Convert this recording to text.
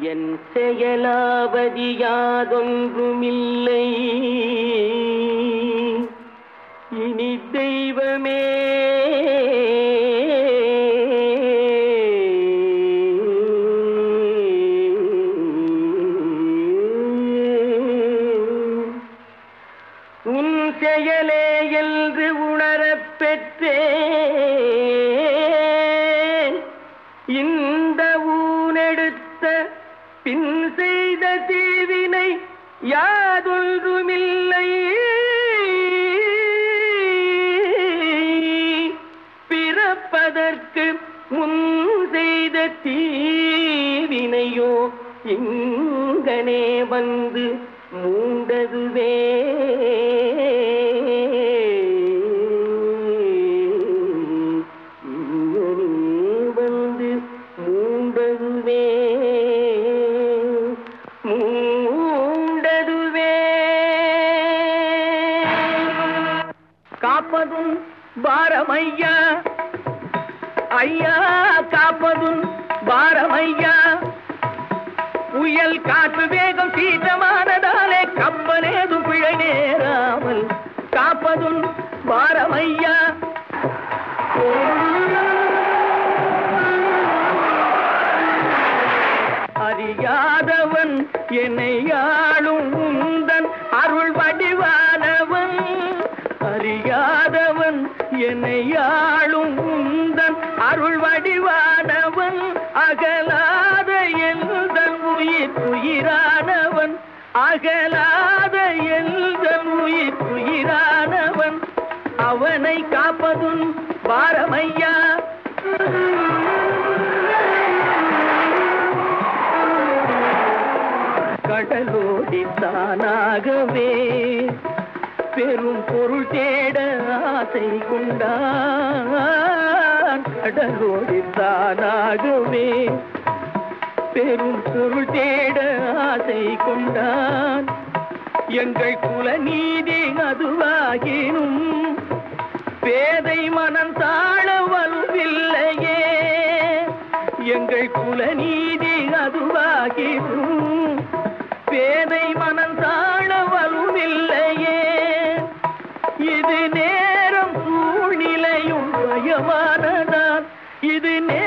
என் செயலாவதி யாதொன்றுமில்லை. இனி தெய்வமே. உன் செயலே என்று உணரப் பெற்றேன். இந்த ஊனெடுத்த பின் செய்த தீவினை யாதொன்றுமில்லை. பிறப்பதற்கு முன் செய்த தீவினையோ இங்கனே வந்து மூண்டதுவே. மூண்டதுவே. காப்பதும் பாரமையா. ஐயா காப்பதும் பாரமையா. புயல் காற்று வேகம் சீதம் அறியாதவன் என்னை ஆளும் உந்தன் அருள் வடிவானவன். அறியாதவன் என்னை ஆளும் உந்தன் அருள் வடிவானவன். அகலாத எந்தன் உயிர் உயிரானவன். அகலாத எந்தன் உயிர் உயிரானவன். அவனை காப்பதும் பாரமையா. தானாகவே பெரும் பொருள் தேட ஆசை கொண்டான். கடலோடி பெரும் பொருள் தேட ஆசை கொண்டான். எங்கள் குல நீதி அதுவாகினும் பேதை மனம் தாழ வலுவில்லையே. எங்கள் குல நீதி அதுவாகினும் பாரதான் இது நே